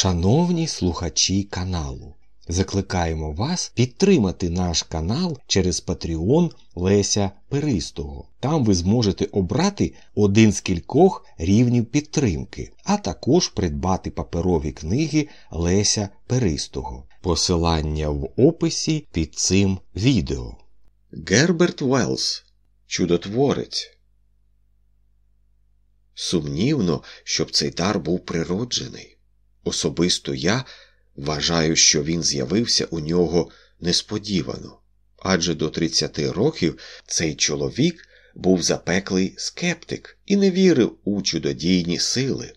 Шановні слухачі каналу, закликаємо вас підтримати наш канал через Patreon Леся Перистого. Там ви зможете обрати один з кількох рівнів підтримки, а також придбати паперові книги Леся Перистого. Посилання в описі під цим відео. Герберт Велс Чудотворець. Сумнівно, щоб цей дар був природжений. Особисто я вважаю, що він з'явився у нього несподівано, адже до 30 років цей чоловік був запеклий скептик і не вірив у чудодійні сили.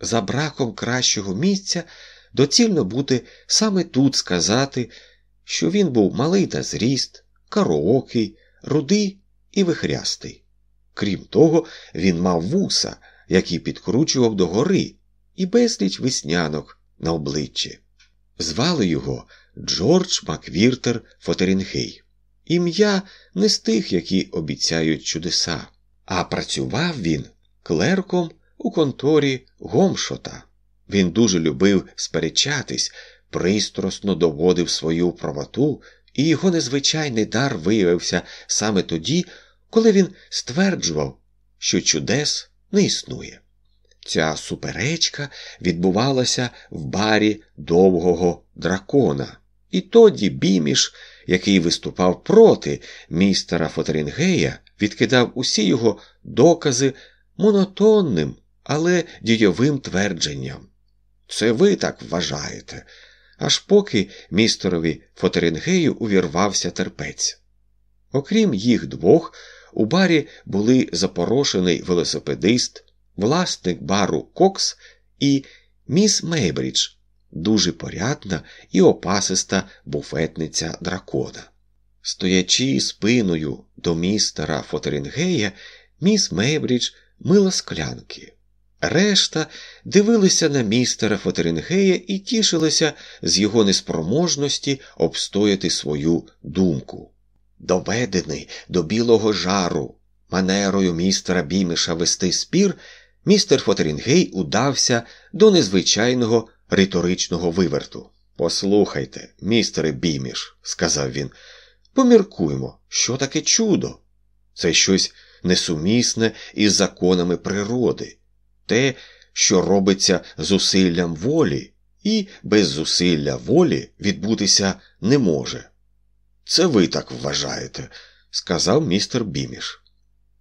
За браком кращого місця доцільно бути саме тут сказати, що він був малий та зріст, кароокий, рудий і вихрястий. Крім того, він мав вуса, які підкручував догори, і безліч веснянок на обличчі. Звали його Джордж Маквіртер Фотерінгей. Ім'я не з тих, які обіцяють чудеса, а працював він клерком у конторі Гомшота. Він дуже любив сперечатись, пристрасно доводив свою правоту, і його незвичайний дар виявився саме тоді, коли він стверджував, що чудес не існує. Ця суперечка відбувалася в барі довгого дракона, і тоді біміш, який виступав проти містера Фотерінгея, відкидав усі його докази монотонним, але дійовим твердженням. Це ви так вважаєте, аж поки містерові Фотерінгею увірвався терпець. Окрім їх двох, у барі були запорошений велосипедист, власник бару Кокс і міс Мейбридж, дуже порядна і опасиста буфетниця дракона. Стоячи спиною до містера Фотерінгея, міс Мейбридж мила склянки. Решта дивилися на містера Фотерінгея і тішилися з його неспроможності обстояти свою думку. Доведений до білого жару манерою містера Біміша вести спір, містер Фотерінгей удався до незвичайного риторичного виверту. Послухайте, містере Біміш, сказав він, поміркуймо, що таке чудо. Це щось несумісне із законами природи, те, що робиться зусиллям волі, і без зусилля волі відбутися не може. Це ви так вважаєте, сказав містер Біміш.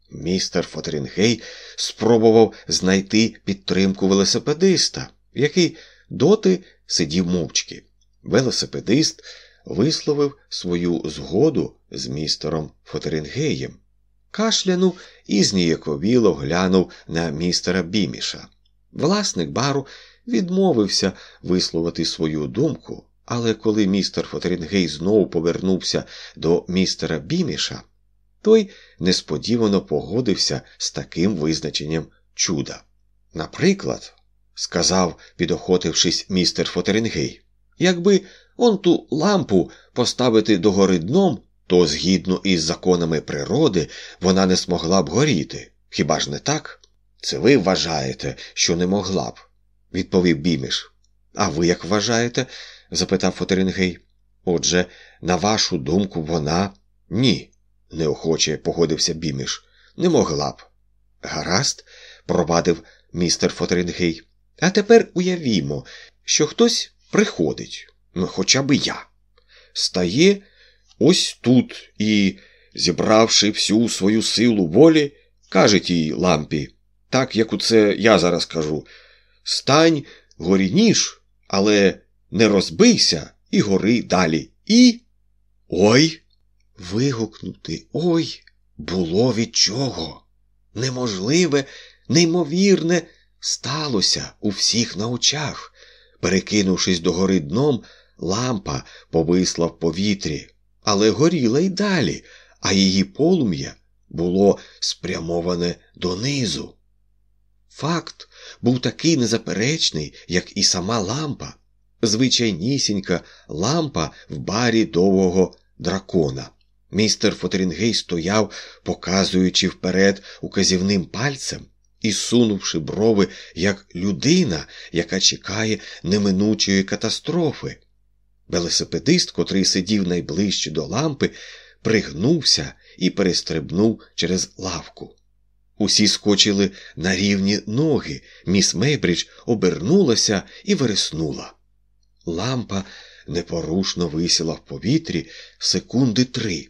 Містер Фотерінгей спробував знайти підтримку велосипедиста, який доти сидів мовчки. Велосипедист висловив свою згоду з містером Фотерінгеєм, кашлянув і зніяковіло глянув на містера Біміша. Власник бару відмовився висловити свою думку, але коли містер Фотерінгей знову повернувся до містера Біміша, той несподівано погодився з таким визначенням чуда. Наприклад, сказав, підохотившись містер Фотерінгей, якби он ту лампу поставити догори дном, то, згідно із законами природи, вона не змогла б горіти. Хіба ж не так? Це ви вважаєте, що не могла б, відповів Біміш. А ви як вважаєте? запитав Фотерінгей. Отже, на вашу думку, вона ні, неохоче погодився Біміш. Не могла б. Гаразд, провадив містер Фотерінгей. А тепер уявімо, що хтось приходить, ну хоча б я, стає ось тут і, зібравши всю свою силу волі, каже тій лампі, так як у це я зараз кажу: Стань горініш, але не розбийся і гори далі. І. Ой! Вигукнути ой було від чого. Неможливе, неймовірне сталося у всіх на очах. Перекинувшись до гори дном, лампа повисла в повітрі, але горіла й далі, а її полум'я було спрямоване донизу. Факт був такий незаперечний, як і сама лампа, звичайнісінька лампа в барі довгого дракона. Містер Фотерінгей стояв, показуючи вперед указівним пальцем, і сунувши брови, як людина, яка чекає неминучої катастрофи. Велосипедист, котрий сидів найближче до лампи, пригнувся і перестрибнув через лавку. Усі скочили на рівні ноги, міс Мейбридж обернулася і вереснула. Лампа непорушно висіла в повітрі секунди три.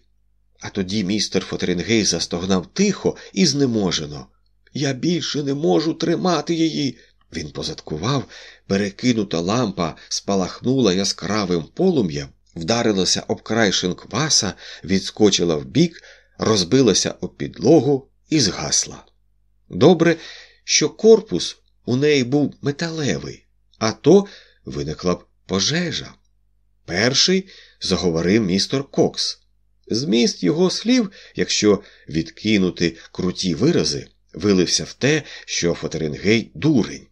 А тоді містер Фотерінгей застогнав тихо і знеможено. Я більше не можу тримати її. Він позадкував, перекинута лампа спалахнула яскравим полум'ям, вдарилася об край шинкваса, відскочила вбік, розбилася об підлогу і згасла. Добре, що корпус у неї був металевий, а то виникла б пожежа. Перший заговорив містер Кокс. Зміст його слів, якщо відкинути круті вирази, вилився в те, що Фотерингей дурень.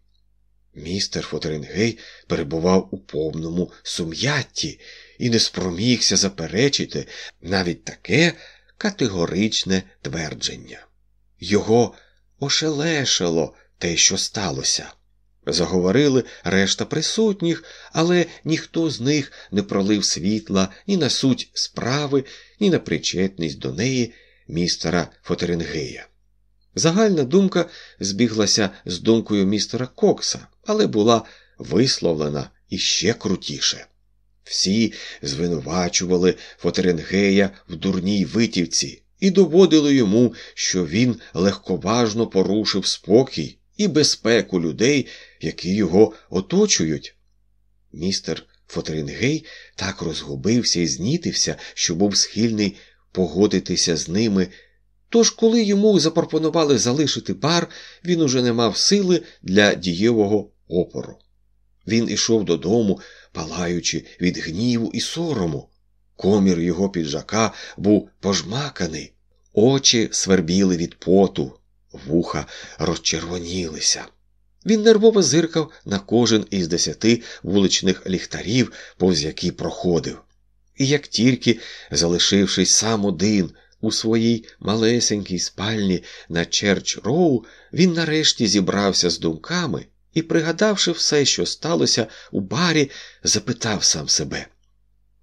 Містер Фотерингей перебував у повному сум'ятті і не спромігся заперечити навіть таке категоричне твердження. Його ошелешило те, що сталося. Заговорили решта присутніх, але ніхто з них не пролив світла ні на суть справи, ні на причетність до неї містера Фотерингея. Загальна думка збіглася з думкою містера Кокса, але була висловлена іще крутіше. Всі звинувачували Фотерингея в дурній витівці і доводили йому, що він легковажно порушив спокій і безпеку людей, які його оточують. Містер Фотерингей так розгубився і знітився, що був схильний погодитися з ними. Тож, коли йому запропонували залишити бар, він уже не мав сили для дієвого опору. Він ішов додому, палаючи від гніву і сорому. Комір його піджака був пожмаканий, очі свербіли від поту, вуха розчервонілися. Він нервово зиркав на кожен із десяти вуличних ліхтарів, повз які проходив. І як тільки, залишившись сам один у своїй малесенькій спальні на Черч Роу, він нарешті зібрався з думками і, пригадавши все, що сталося у барі, запитав сам себе,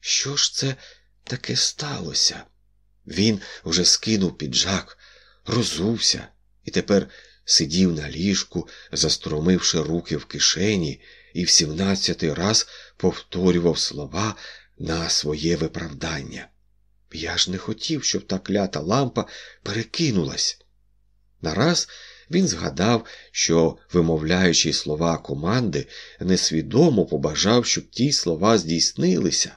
що ж це таке сталося? Він уже скинув піджак, розувся і тепер сидів на ліжку, застромивши руки в кишені, і в сімнадцятий раз повторював слова на своє виправдання. Я ж не хотів, щоб та клята лампа перекинулась. Нараз він згадав, що, вимовляючи слова команди, несвідомо побажав, щоб ті слова здійснилися,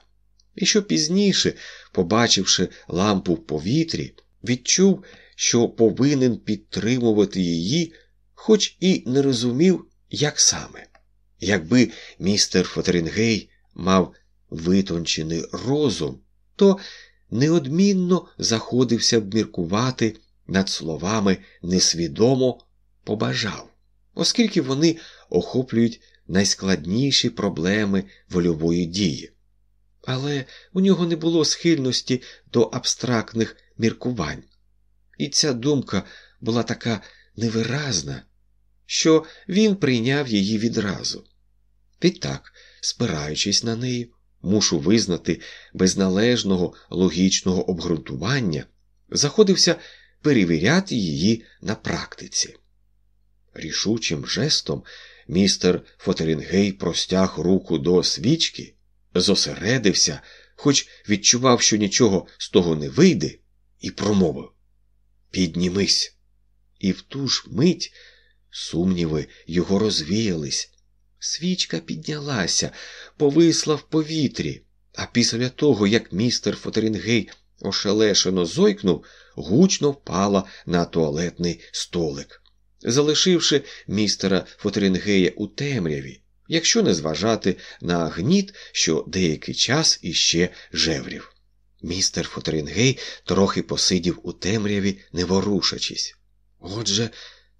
і що пізніше, побачивши лампу в повітрі, відчув, що повинен підтримувати її, хоч і не розумів, як саме. Якби містер Фотерінгей мав витончений розум, то неодмінно заходився б міркувати над словами несвідомо побажав, оскільки вони охоплюють найскладніші проблеми вольової дії. Але у нього не було схильності до абстрактних міркувань, і ця думка була така невиразна, що він прийняв її відразу. Відтак, спираючись на неї, мушу визнати без належного логічного обґрунтування, заходився перевіряти її на практиці. Рішучим жестом містер Фотерінгей простяг руку до свічки, зосередився, хоч відчував, що нічого з того не вийде, і промовив Піднімись. І в ту ж мить сумніви його розвіялись. Свічка піднялася, повисла в повітрі, а після того, як містер Фотерінгей ошелешено зойкнув, гучно впала на туалетний столик, залишивши містера Фотерінгея у темряві, якщо не зважати на гніт, що деякий час іще жеврів. Містер Фотерінгей трохи посидів у темряві, не ворушачись. Отже,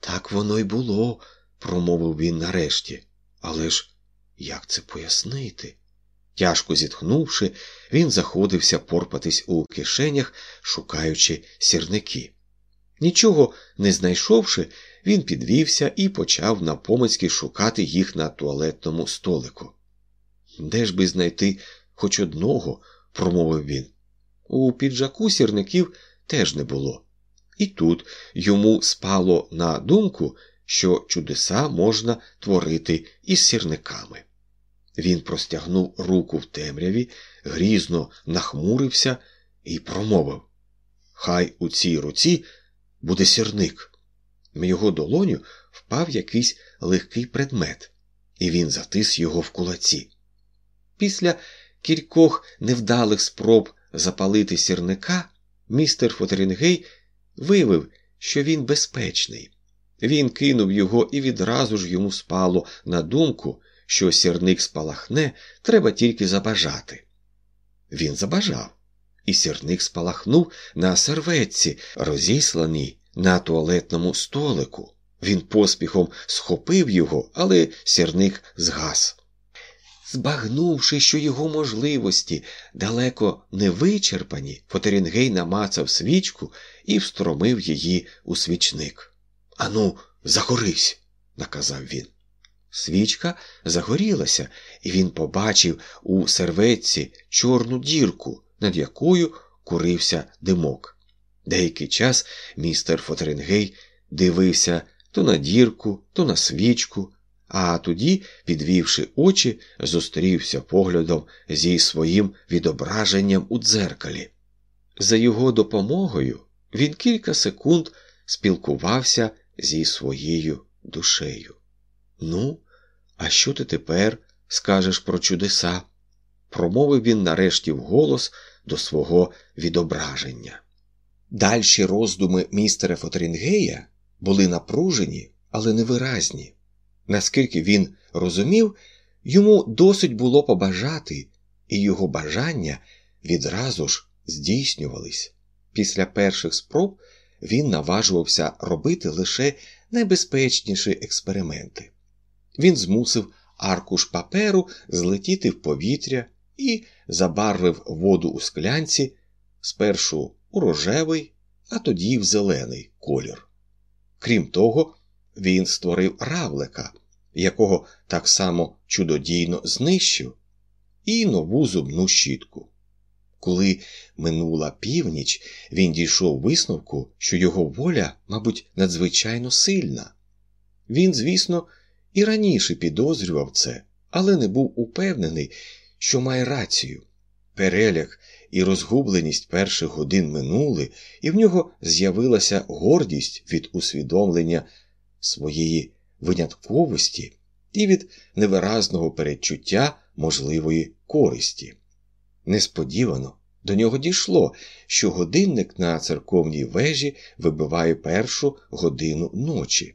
так воно й було, промовив він нарешті. Але ж як це пояснити? Тяжко зітхнувши, він заходився порпатись у кишенях, шукаючи сірники. Нічого не знайшовши, він підвівся і почав напомацьки шукати їх на туалетному столику. Де ж би знайти хоч одного, промовив він. У піджаку сірників теж не було. І тут йому спало на думку, що чудеса можна творити із сірниками. Він простягнув руку в темряві, грізно нахмурився і промовив Хай у цій руці буде сірник. В його долоню впав якийсь легкий предмет, і він затис його в кулаці. Після кількох невдалих спроб запалити сірника, містер Фотерінгей виявив, що він безпечний. Він кинув його і відразу ж йому спало на думку, що сірник спалахне, треба тільки забажати. Він забажав, і сірник спалахнув на серветці, розісланій на туалетному столику. Він поспіхом схопив його, але сірник згас. Збагнувши, що його можливості далеко не вичерпані, Фотерінгей намацав свічку і встромив її у свічник. Ану, загорись, наказав він. Свічка загорілася, і він побачив у серветці чорну дірку, над якою курився димок. Деякий час містер Фотерингей дивився то на дірку, то на свічку, а тоді, підвівши очі, зустрівся поглядом зі своїм відображенням у дзеркалі. За його допомогою він кілька секунд спілкувався зі своєю душею. Ну, а що ти тепер скажеш про чудеса? промовив він нарешті вголос до свого відображення. Дальші роздуми містера Фотерінгея були напружені, але невиразні. Наскільки він розумів, йому досить було побажати, і його бажання відразу ж здійснювались. Після перших спроб він наважувався робити лише найбезпечніші експерименти. Він змусив аркуш паперу злетіти в повітря і забарвив воду у склянці спершу у рожевий, а тоді в зелений колір. Крім того, він створив равлика, якого так само чудодійно знищив, і нову зубну щітку. Коли минула північ, він дійшов висновку, що його воля, мабуть, надзвичайно сильна. Він, звісно, і раніше підозрював це, але не був упевнений, що має рацію. Переляк і розгубленість перших годин минули, і в нього з'явилася гордість від усвідомлення своєї винятковості і від невиразного передчуття можливої користі. Несподівано до нього дійшло, що годинник на церковній вежі вибиває першу годину ночі.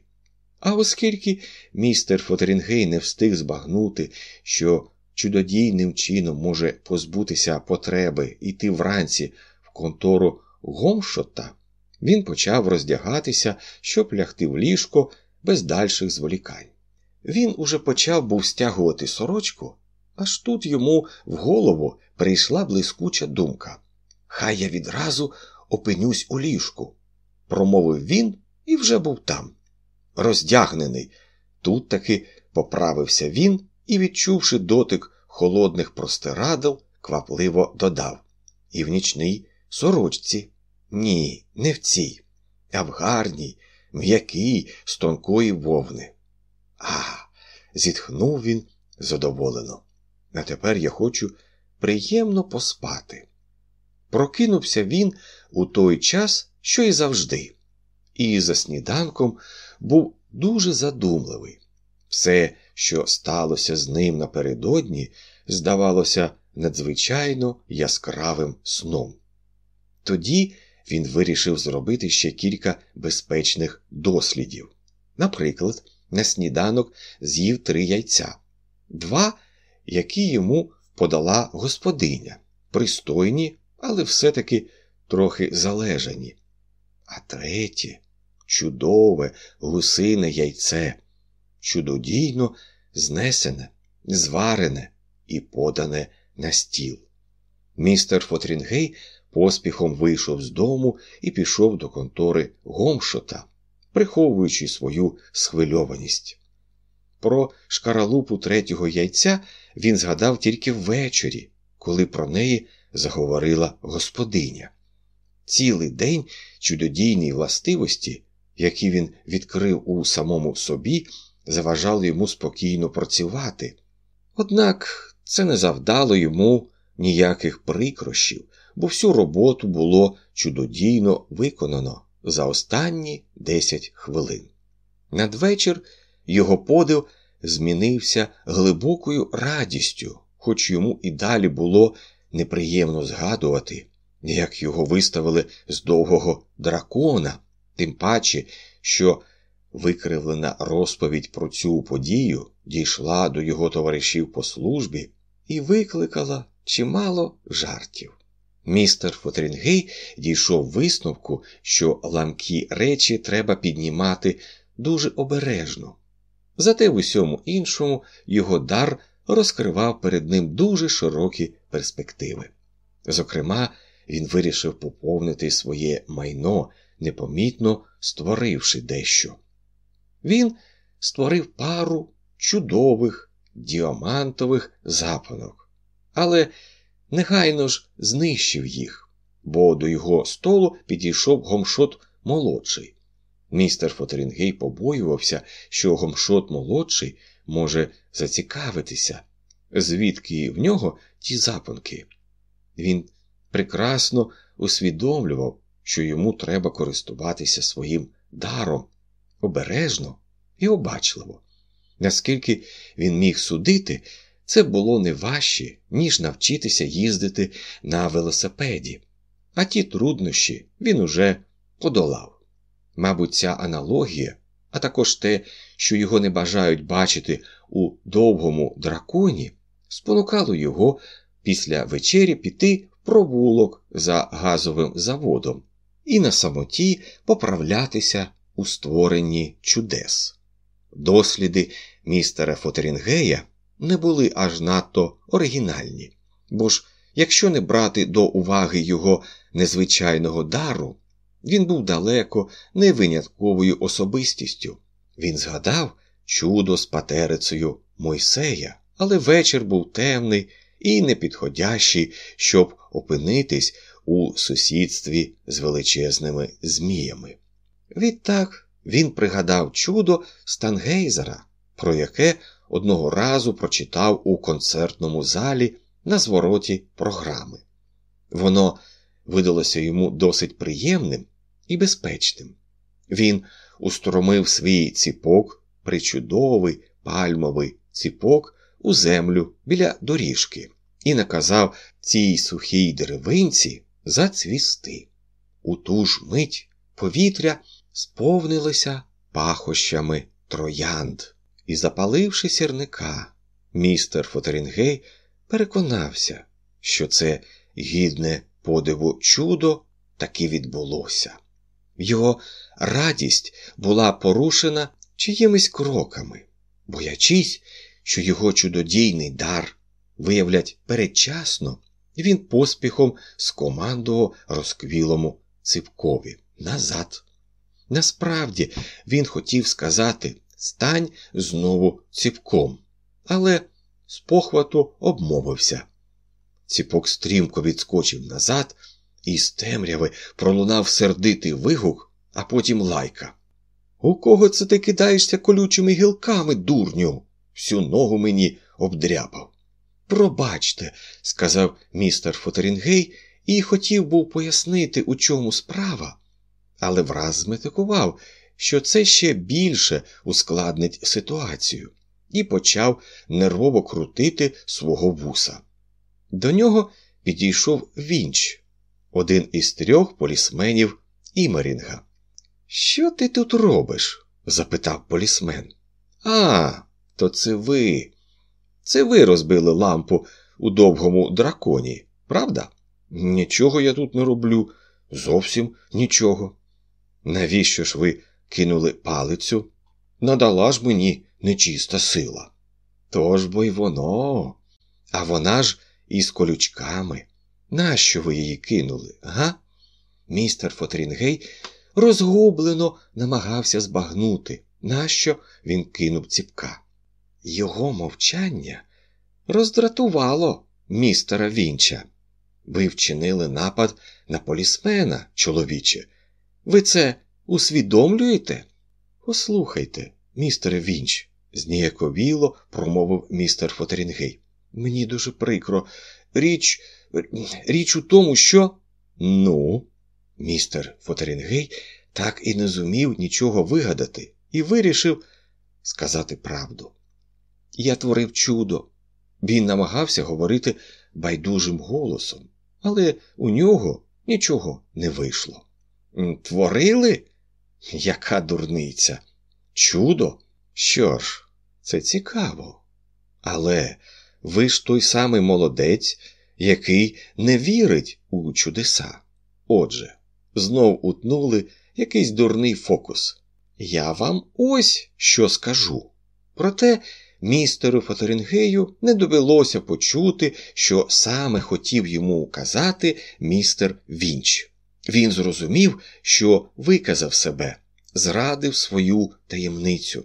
А оскільки містер Фотерінгей не встиг збагнути, що чудодійним чином може позбутися потреби йти вранці в контору Гомшота, він почав роздягатися, щоб лягти в ліжко без дальших зволікань. Він уже почав був стягувати сорочку, аж тут йому в голову прийшла блискуча думка. Хай я відразу опинюсь у ліжку, промовив він і вже був там. Роздягнений. Тут таки поправився він і, відчувши дотик холодних простирадл, квапливо додав І в нічній сорочці. Ні, не в цій, а в гарній, м'якій, з тонкої вовни. А, зітхнув він задоволено. А тепер я хочу приємно поспати. Прокинувся він у той час, що й завжди, і за сніданком був дуже задумливий. Все, що сталося з ним напередодні, здавалося надзвичайно яскравим сном. Тоді він вирішив зробити ще кілька безпечних дослідів. Наприклад, на сніданок з'їв три яйця, два, які йому подала господиня, пристойні, але все-таки трохи залежані. А третє чудове гусине яйце, чудодійно знесене, зварене і подане на стіл. Містер Фотрінгей поспіхом вийшов з дому і пішов до контори Гомшота, приховуючи свою схвильованість. Про шкаралупу третього яйця він згадав тільки ввечері, коли про неї заговорила господиня. Цілий день чудодійні властивості, які він відкрив у самому собі, заважали йому спокійно працювати. Однак це не завдало йому ніяких прикрощів, бо всю роботу було чудодійно виконано за останні 10 хвилин. Надвечір його подив змінився глибокою радістю, хоч йому і далі було неприємно згадувати, як його виставили з довгого дракона, тим паче, що викривлена розповідь про цю подію дійшла до його товаришів по службі і викликала чимало жартів. Містер Фотрінгей дійшов висновку, що ламкі речі треба піднімати дуже обережно. Зате в усьому іншому його дар розкривав перед ним дуже широкі перспективи. Зокрема, він вирішив поповнити своє майно, непомітно створивши дещо. Він створив пару чудових діамантових запанок, але негайно ж знищив їх, бо до його столу підійшов гомшот молодший. Містер Фотерінгей побоювався, що гомшот молодший може зацікавитися, звідки в нього ті запонки. Він прекрасно усвідомлював, що йому треба користуватися своїм даром обережно і обачливо. Наскільки він міг судити, це було не важче, ніж навчитися їздити на велосипеді, а ті труднощі він уже подолав. Мабуть, ця аналогія, а також те, що його не бажають бачити у довгому драконі, спонукало його після вечері піти в провулок за газовим заводом і на самоті поправлятися у створенні чудес. Досліди містера Фотерінгея не були аж надто оригінальні, бо ж, якщо не брати до уваги його незвичайного дару, він був далеко не винятковою особистістю. Він згадав чудо з патерицею Мойсея, але вечір був темний і непідходящий, щоб опинитись у сусідстві з величезними зміями. Відтак він пригадав чудо Стангейзера, про яке одного разу прочитав у концертному залі на звороті програми. Воно видалося йому досить приємним і безпечним. Він устромив свій ціпок, причудовий пальмовий ціпок у землю біля доріжки і наказав цій сухій деревинці зацвісти. У ту ж мить повітря сповнилося пахощами троянд. І, запаливши сірника, містер Фотерінгей переконався, що це гідне подиву чудо таки відбулося. Його радість була порушена чиїмись кроками, боячись, що його чудодійний дар виявлять передчасно, він поспіхом скомандував розквілому ципкові назад. Насправді він хотів сказати стань знову ціпком, але з похвату обмовився. Ціпок стрімко відскочив назад, і з темряви пролунав сердитий вигук, а потім лайка. У кого це ти кидаєшся колючими гілками, дурню? Всю ногу мені обдряпав. Пробачте, сказав містер Фотерінгей і хотів був пояснити, у чому справа, але враз зметикував, що це ще більше ускладнить ситуацію, і почав нервово крутити свого вуса. До нього підійшов Вінч, один із трьох полісменів Імерінга. Що ти тут робиш? запитав полісмен. А, то це ви. Це ви розбили лампу у довгому драконі, правда? Нічого я тут не роблю, зовсім нічого. Навіщо ж ви кинули палицю? Надала ж мені нечиста сила. Тож бо й воно, а вона ж із колючками. Нащо ви її кинули, га? Містер Фотрінгей розгублено намагався збагнути, нащо він кинув ціпка. Його мовчання роздратувало містера Вінча. Ви вчинили напад на полісмена, чоловіче. Ви це усвідомлюєте? Послухайте, містере Вінч, зніяковіло промовив містер Фотерінгей. Мені дуже прикро. Річ річ у тому, що. Ну, містер Фотерінгей так і не зумів нічого вигадати і вирішив сказати правду. Я творив чудо. Він намагався говорити байдужим голосом, але у нього нічого не вийшло. Творили? Яка дурниця? Чудо? Що ж, це цікаво. Але ви ж той самий молодець, який не вірить у чудеса. Отже, знов утнули якийсь дурний фокус. Я вам ось що скажу. Проте містеру Фотерінгею не довелося почути, що саме хотів йому казати містер Вінч. Він зрозумів, що виказав себе, зрадив свою таємницю.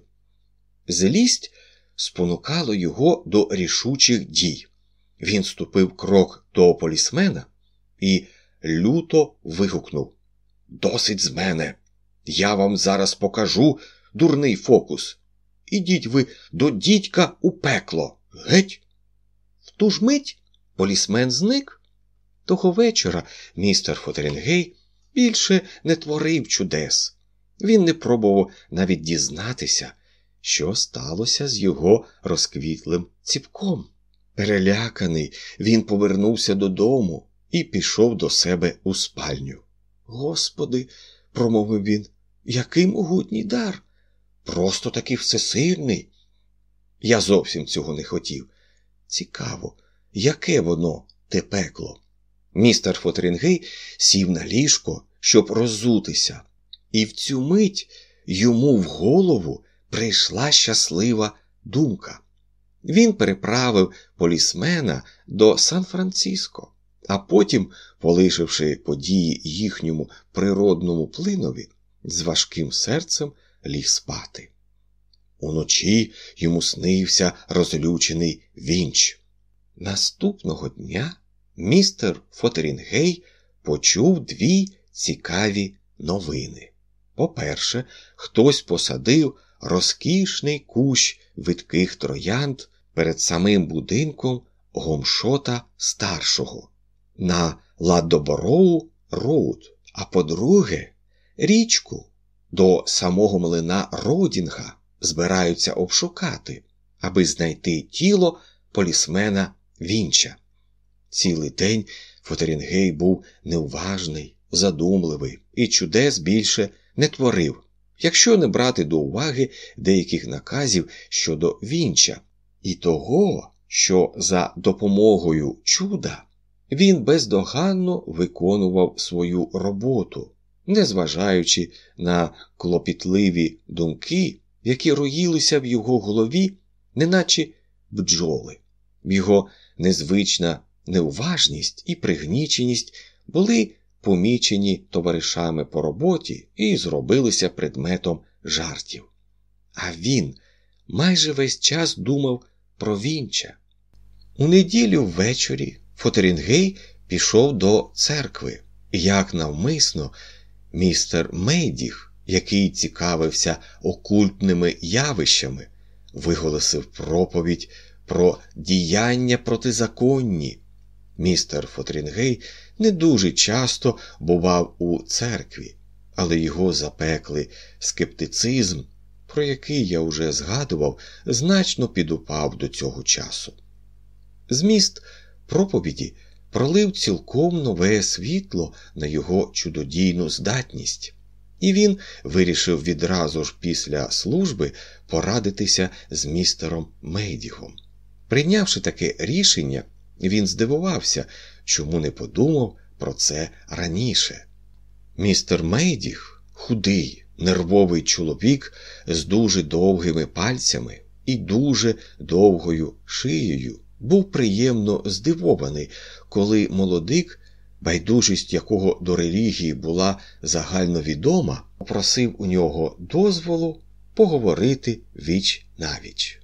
Злість спонукало його до рішучих дій. Він ступив крок до полісмена і люто вигукнув Досить з мене! Я вам зараз покажу дурний фокус. Ідіть ви до дідька у пекло. Геть. В ту ж мить полісмен зник. Того вечора містер Фотерінгей більше не творив чудес. Він не пробував навіть дізнатися, що сталося з його розквітлим ціпком. Переляканий, він повернувся додому і пішов до себе у спальню. Господи, промовив він, який могутній дар! Просто таки всесильний. Я зовсім цього не хотів. Цікаво, яке воно те пекло. Містер Фотерінгей сів на ліжко, щоб роззутися, і в цю мить йому в голову прийшла щаслива думка. Він переправив полісмена до Сан-Франциско, а потім, полишивши події їхньому природному плинові, з важким серцем ліг спати. Уночі йому снився розлючений вінч. Наступного дня містер Фотерінгей почув дві цікаві новини. По-перше, хтось посадив розкішний кущ видких троянд перед самим будинком Гомшота старшого на Ладобороу Роуд. А по-друге, річку до самого млина Родінга збираються обшукати, аби знайти тіло полісмена Вінча. Цілий день Фотерінгей був неуважний, задумливий і чудес більше не творив, якщо не брати до уваги деяких наказів щодо Вінча, і того, що за допомогою чуда він бездоганно виконував свою роботу, незважаючи на клопітливі думки, які роїлися в його голові, неначе бджоли. Його незвична неуважність і пригніченість були помічені товаришами по роботі і зробилися предметом жартів. А він майже весь час думав про вінча. У неділю ввечері Фотерінгей пішов до церкви, як навмисно містер Мейдіх, який цікавився окультними явищами, виголосив проповідь про діяння протизаконні. Містер Фотрінгей не дуже часто бував у церкві, але його запеклий скептицизм, про який я вже згадував, значно підупав до цього часу. Зміст проповіді пролив цілком нове світло на його чудодійну здатність, і він вирішив відразу ж після служби порадитися з містером Мейдігом. Прийнявши таке рішення, він здивувався, чому не подумав про це раніше. Містер Мейдіг, худий, нервовий чоловік з дуже довгими пальцями і дуже довгою шиєю, був приємно здивований, коли молодик, байдужість якого до релігії була загальновідома, попросив у нього дозволу поговорити віч навіч.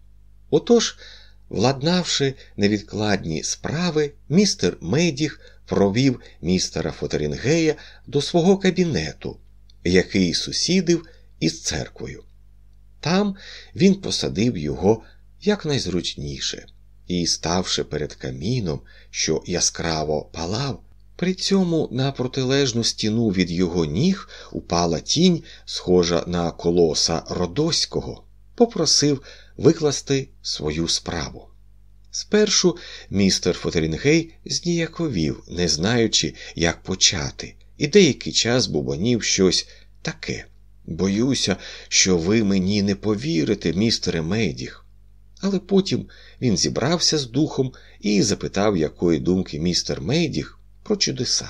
Отож, владнавши невідкладні справи, містер Медіх провів містера Фотерінгея до свого кабінету, який сусідив із церквою. Там він посадив його якнайзручніше і, ставши перед каміном, що яскраво палав, при цьому на протилежну стіну від його ніг упала тінь, схожа на колоса Родоського, попросив викласти свою справу. Спершу містер Фотерінгей зніяковів, не знаючи, як почати, і деякий час бубонів щось таке. Боюся, що ви мені не повірите, містере Мейдіх. Але потім він зібрався з духом і запитав, якої думки містер Мейдіх про чудеса.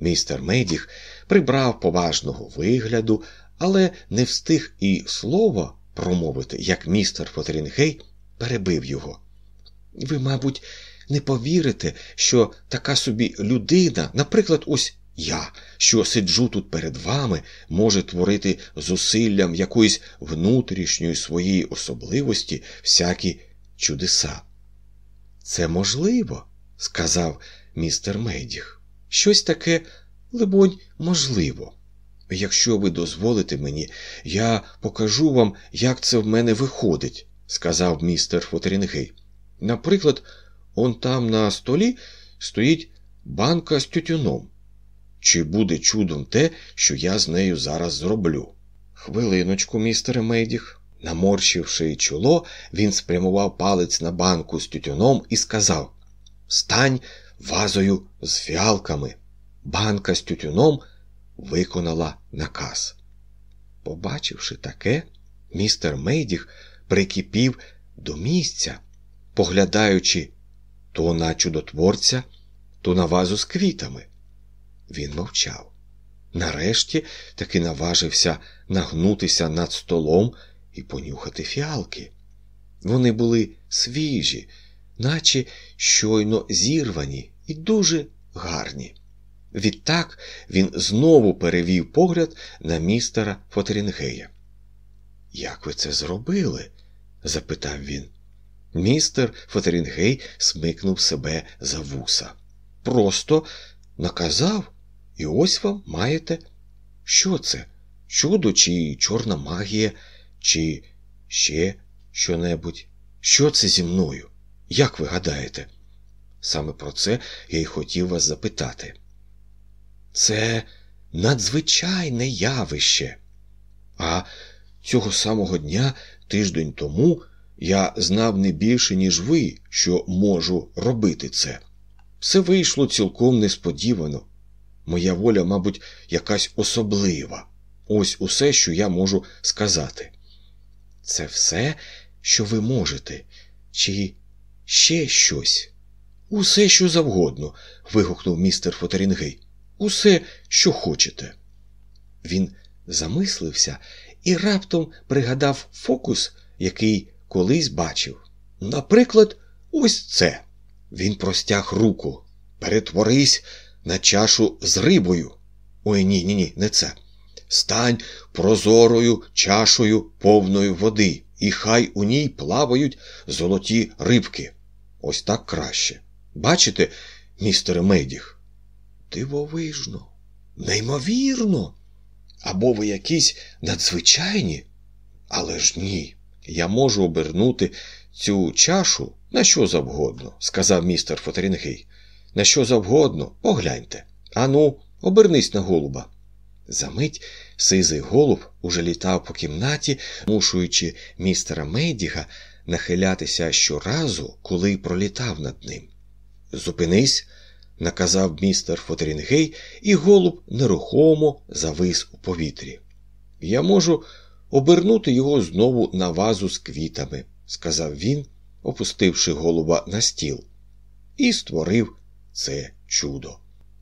Містер Мейдіх прибрав поважного вигляду, але не встиг і слова промовити, як містер Фотерінгей перебив його. Ви, мабуть, не повірите, що така собі людина, наприклад, ось я, що сиджу тут перед вами, може творити зусиллям якоїсь внутрішньої своєї особливості всякі чудеса. Це можливо, сказав містер Мейдіх. Щось таке, либонь, можливо. Якщо ви дозволите мені, я покажу вам, як це в мене виходить, сказав містер Фотерінгей. Наприклад, он там на столі стоїть банка з тютюном. Чи буде чудом те, що я з нею зараз зроблю? Хвилиночку, містере Мейдіх. Наморщивши чоло, він спрямував палець на банку з тютюном і сказав Стань вазою з фіалками. Банка з тютюном виконала наказ. Побачивши таке, містер Мейдіх прикипів до місця, поглядаючи то на чудотворця, то на вазу з квітами. Він мовчав. Нарешті таки наважився нагнутися над столом і понюхати фіалки. Вони були свіжі, наче щойно зірвані і дуже гарні. Відтак він знову перевів погляд на містера Фотерінгея. Як ви це зробили? запитав він. Містер Фотерінгей смикнув себе за вуса. Просто наказав, і ось вам маєте. Що це? Чудо, чи чорна магія, чи ще що-небудь? Що це зі мною? Як ви гадаєте? Саме про це я й хотів вас запитати. Це надзвичайне явище. А цього самого дня, тиждень тому, я знав не більше, ніж ви, що можу робити це. Все вийшло цілком несподівано. Моя воля, мабуть, якась особлива. Ось усе, що я можу сказати. Це все, що ви можете, чи ще щось? Усе, що завгодно. вигукнув містер Фотерінгей. Усе, що хочете. Він замислився і раптом пригадав фокус, який колись бачив. Наприклад, ось це. Він простяг руку. Перетворись на чашу з рибою. Ой ні, ні, ні, не це. Стань прозорою чашою повної води, і хай у ній плавають золоті рибки. Ось так краще. Бачите, містере Мейдіх? Дивовижно, неймовірно. Або ви якісь надзвичайні? Але ж ні. Я можу обернути цю чашу на що завгодно, сказав містер Фотерінгей. На що завгодно, погляньте. Ану, обернись на голуба. Замить сизий голуб уже літав по кімнаті, мушуючи містера Мейдіга нахилятися щоразу, коли пролітав над ним. Зупинись, наказав містер Фотерінгей, і голуб нерухомо завис у повітрі. Я можу обернути його знову на вазу з квітами, сказав він, опустивши голуба на стіл, і створив це чудо.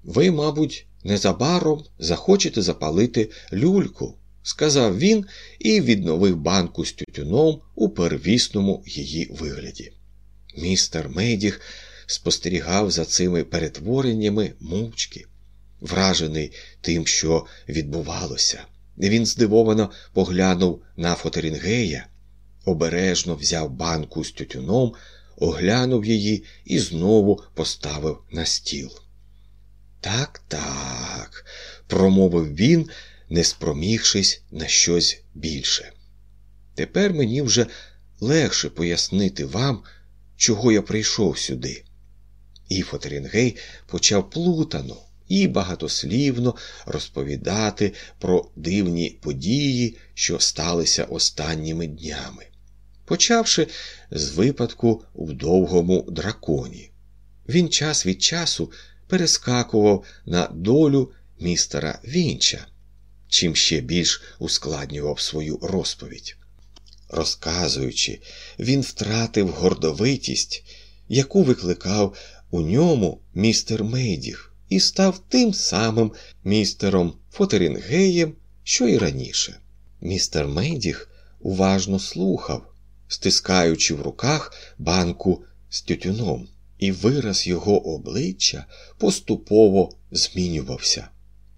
Ви, мабуть, незабаром захочете запалити люльку, сказав він і відновив банку з тютюном у первісному її вигляді. Містер Мейдіх спостерігав за цими перетвореннями мовчки, вражений тим, що відбувалося. Він здивовано поглянув на Фотерінгея, обережно взяв банку з тютюном, оглянув її і знову поставив на стіл. Так, так, промовив він, не спромігшись на щось більше. Тепер мені вже легше пояснити вам, чого я прийшов сюди. І Фотерінгей почав плутано і багатослівно розповідати про дивні події, що сталися останніми днями, почавши з випадку в довгому драконі. Він час від часу перескакував на долю містера Вінча, чим ще більш ускладнював свою розповідь. Розказуючи, він втратив гордовитість, яку викликав у ньому містер Мейдіх, і став тим самим містером Фотерінгеєм, що й раніше. Містер Мейдіх уважно слухав, стискаючи в руках банку з тютюном, і вираз його обличчя поступово змінювався.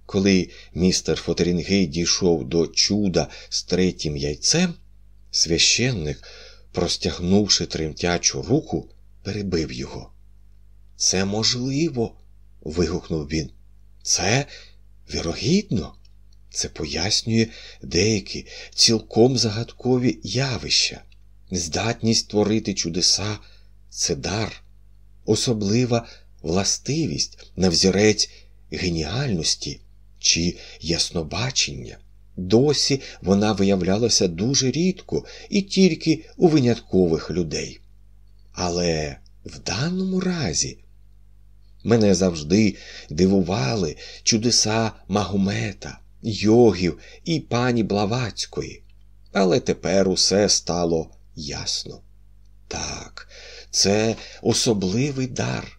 Коли містер Фотерінгей дійшов до чуда з третім яйцем, священник, простягнувши тремтячу руку, перебив його. Це можливо. вигукнув він. Це вірогідно. Це пояснює деякі цілком загадкові явища. Здатність творити чудеса це дар, особлива властивість на взірець геніальності чи яснобачення. Досі вона виявлялася дуже рідко і тільки у виняткових людей. Але в даному разі мене завжди дивували чудеса Магомета, йогів і пані Блавацької. Але тепер усе стало ясно. Так, це особливий дар.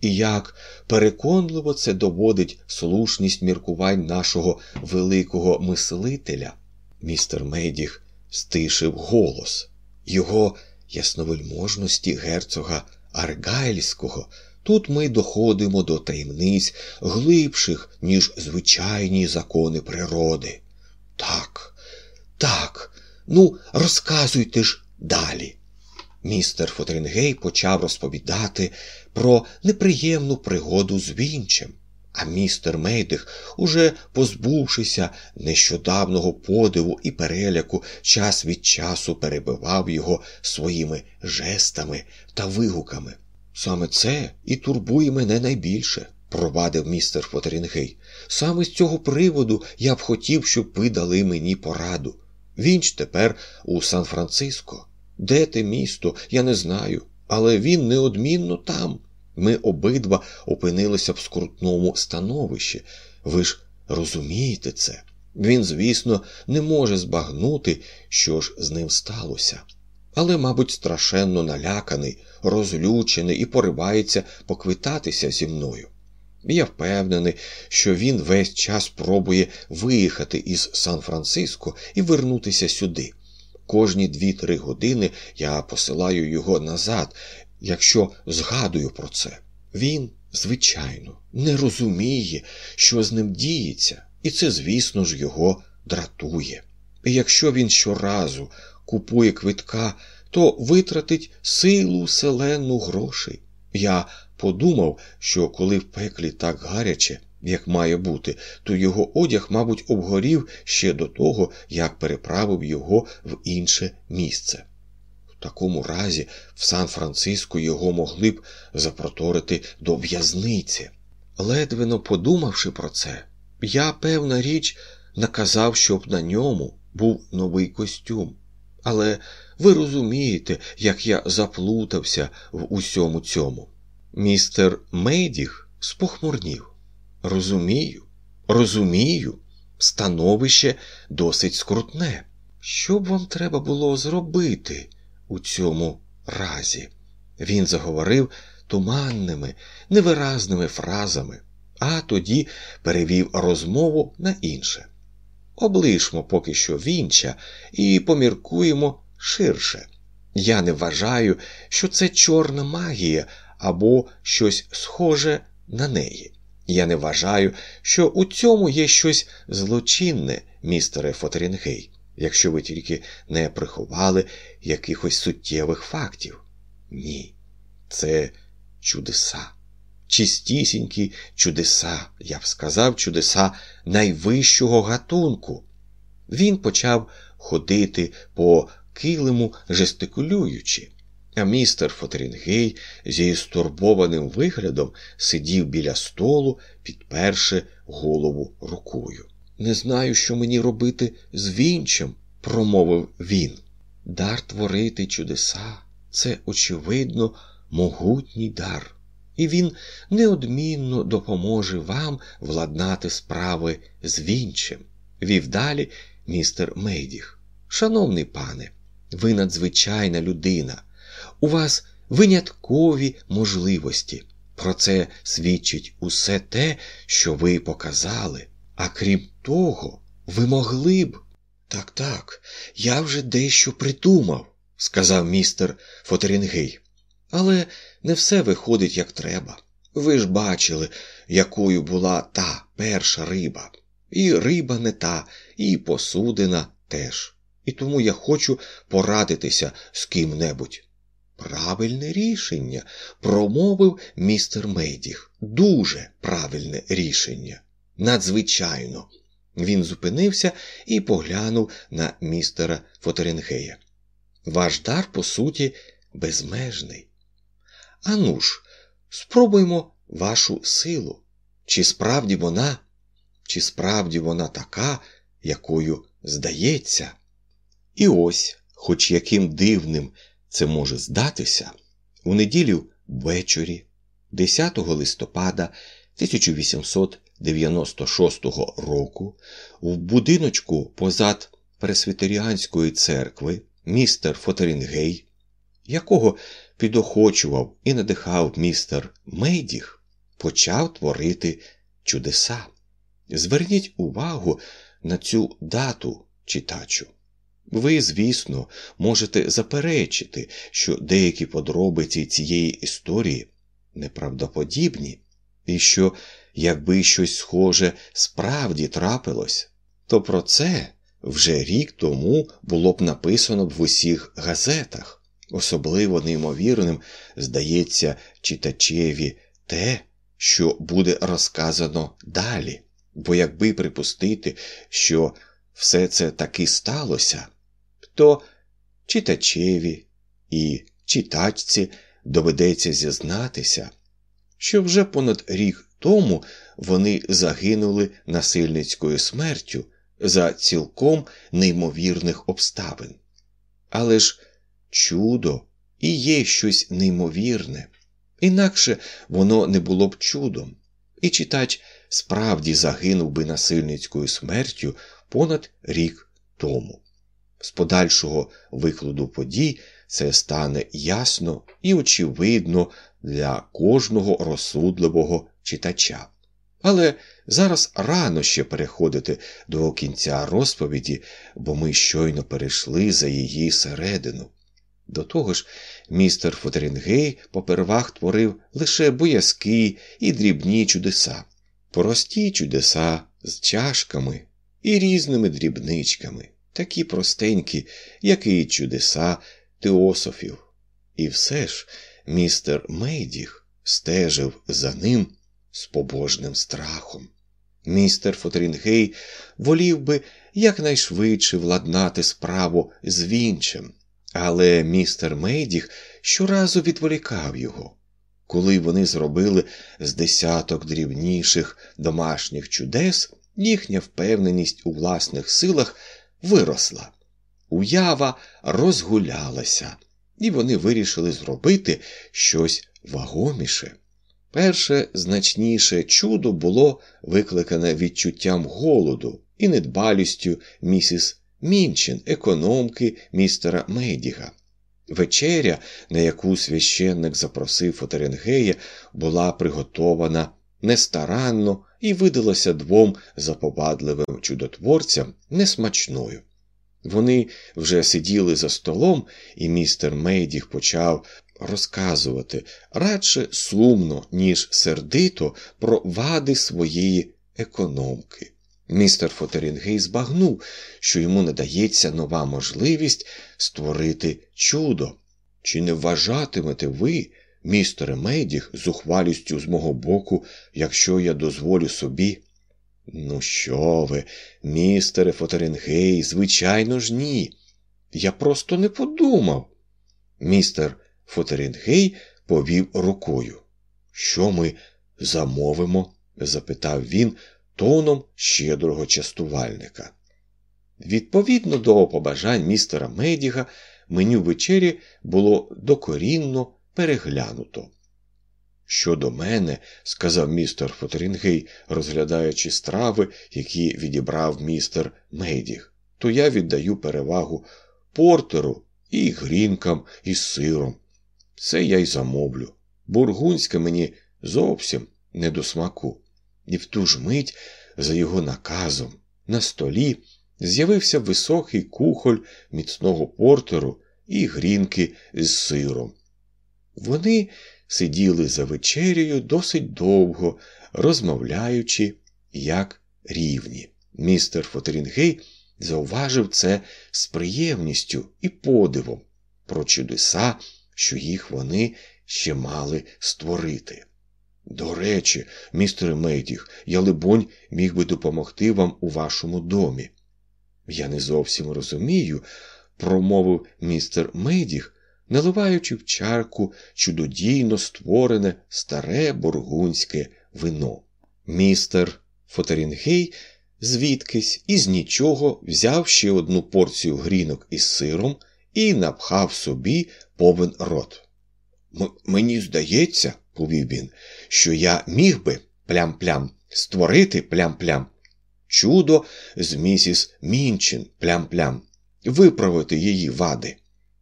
І як переконливо це доводить слушність міркувань нашого великого мислителя, містер Мейдіх стишив голос його ясновельможності герцога Аргайльського. Тут ми доходимо до таємниць глибших, ніж звичайні закони природи. Так, так, ну, розказуйте ж далі. Містер Фотерінгей почав розповідати про неприємну пригоду з Вінчем, а містер Мейдих, уже позбувшися нещодавного подиву і переляку, час від часу перебивав його своїми жестами та вигуками. Саме це і турбує мене найбільше, провадив містер Фотерінгей. Саме з цього приводу я б хотів, щоб ви дали мені пораду. Вінч тепер у Сан-Франциско. Де те місто, я не знаю, але він неодмінно там. Ми обидва опинилися в скрутному становищі. Ви ж розумієте це? Він, звісно, не може збагнути, що ж з ним сталося. Але, мабуть, страшенно наляканий, розлючений і поривається поквитатися зі мною. Я впевнений, що він весь час пробує виїхати із Сан-Франциско і вернутися сюди. Кожні дві-три години я посилаю його назад, якщо згадую про це. Він, звичайно, не розуміє, що з ним діється, і це, звісно ж, його дратує. І якщо він щоразу купує квитка, то витратить силу селену грошей. Я подумав, що коли в пеклі так гаряче, як має бути, то його одяг, мабуть, обгорів ще до того, як переправив його в інше місце. В такому разі в Сан-Франциско його могли б запроторити до в'язниці. Ледвено подумавши про це, я, певна річ, наказав, щоб на ньому був новий костюм. Але ви розумієте, як я заплутався в усьому цьому. Містер Мейдіх спохмурнів. Розумію, розумію, становище досить скрутне. Що б вам треба було зробити у цьому разі? Він заговорив туманними, невиразними фразами, а тоді перевів розмову на інше. Облишмо поки що вінча і поміркуємо ширше. Я не вважаю, що це чорна магія або щось схоже на неї. Я не вважаю, що у цьому є щось злочинне, містере Фотерінгей, якщо ви тільки не приховали якихось суттєвих фактів. Ні, це чудеса. Чистісінькі чудеса, я б сказав, чудеса найвищого гатунку. Він почав ходити по килиму, жестикулюючи, а містер Фотерінгей зі стурбованим виглядом сидів біля столу, підперши голову рукою. Не знаю, що мені робити з вінчем, промовив він. Дар творити чудеса це, очевидно, могутній дар, і він неодмінно допоможе вам владнати справи з вінчем. Вів далі містер Мейдіх. Шановний пане, ви надзвичайна людина. У вас виняткові можливості. Про це свідчить усе те, що ви показали. А крім того, ви могли б. Так, так, я вже дещо придумав, сказав містер Фотерінгей. Але не все виходить як треба. Ви ж бачили, якою була та перша риба. І риба не та, і посудина теж. І тому я хочу порадитися з ким-небудь. Правильне рішення, промовив містер Мейдіх. Дуже правильне рішення. Надзвичайно. Він зупинився і поглянув на містера Фотерінгея. Ваш дар, по суті, безмежний. Ану ж, спробуймо вашу силу. Чи справді вона, чи справді вона така, якою здається? І ось, хоч яким дивним це може здатися, у неділю ввечері, 10 листопада 1896 року, в будиночку позад Пресвітеріанської церкви містер Фотерінгей, якого підохочував і надихав містер Мейдіх, почав творити чудеса. Зверніть увагу на цю дату, читачу. Ви, звісно, можете заперечити, що деякі подробиці цієї історії неправдоподібні, і що, якби щось схоже справді трапилось, то про це вже рік тому було б написано в усіх газетах. Особливо неймовірним здається читачеві те, що буде розказано далі. Бо якби припустити, що все це таки сталося, то читачеві і читачці доведеться зізнатися, що вже понад рік тому вони загинули насильницькою смертю за цілком неймовірних обставин. Але ж чудо і є щось неймовірне, інакше воно не було б чудом, і читач справді загинув би насильницькою смертю понад рік тому. З подальшого викладу подій це стане ясно і очевидно для кожного розсудливого читача. Але зараз рано ще переходити до кінця розповіді, бо ми щойно перейшли за її середину. До того ж, містер Фотерінгей попервах творив лише боязкі і дрібні чудеса, прості чудеса з чашками і різними дрібничками, такі простенькі, як і чудеса теософів. І все ж містер Мейдіх стежив за ним з побожним страхом. Містер Фотерінгей волів би якнайшвидше владнати справу з вінчем, але містер Мейдіх щоразу відволікав його. Коли вони зробили з десяток дрібніших домашніх чудес, їхня впевненість у власних силах виросла. Уява розгулялася, і вони вирішили зробити щось вагоміше. Перше значніше чудо було викликане відчуттям голоду і недбалістю місіс Мінчин, економки містера Мейдіга. Вечеря, на яку священник запросив Фотеренгея, була приготована нестаранно і видалася двом заповадливим чудотворцям несмачною. Вони вже сиділи за столом, і містер Мейдіх почав розказувати радше сумно, ніж сердито про вади своєї економки. Містер Фотерінгей збагнув, що йому надається нова можливість створити чудо. Чи не вважатимете ви, містере Мейдіх, зухвалістю з мого боку, якщо я дозволю собі? Ну, що ви, містере Фотерінгей, звичайно ж, ні. Я просто не подумав. Містер Фотерінгей повів рукою. Що ми замовимо? запитав він тоном щедрого частувальника. Відповідно до побажань містера Мейдіга, меню вечері було докорінно переглянуто. Щодо мене, сказав містер Фотерінгей, розглядаючи страви, які відібрав містер Мейдіг, то я віддаю перевагу портеру і грінкам із сиром. Це я й замовлю. Бургунське мені зовсім не до смаку. І в ту ж мить, за його наказом, на столі з'явився високий кухоль міцного портеру і грінки з сиром. Вони сиділи за вечерею досить довго, розмовляючи, як рівні. Містер Фотерінгей зауважив це з приємністю і подивом про чудеса, що їх вони ще мали створити. До речі, містере Мейдіх, я, либонь, міг би допомогти вам у вашому домі. Я не зовсім розумію, промовив містер Мейдіх, наливаючи в чарку чудодійно створене старе бургунське вино. Містер Фотерінгей звідкись із нічого взяв ще одну порцію грінок із сиром і напхав собі повен рот. Мені здається, повів він, що я міг би плям-плям створити плям-плям. Чудо з місіс Мінчин плям-плям, виправити її вади.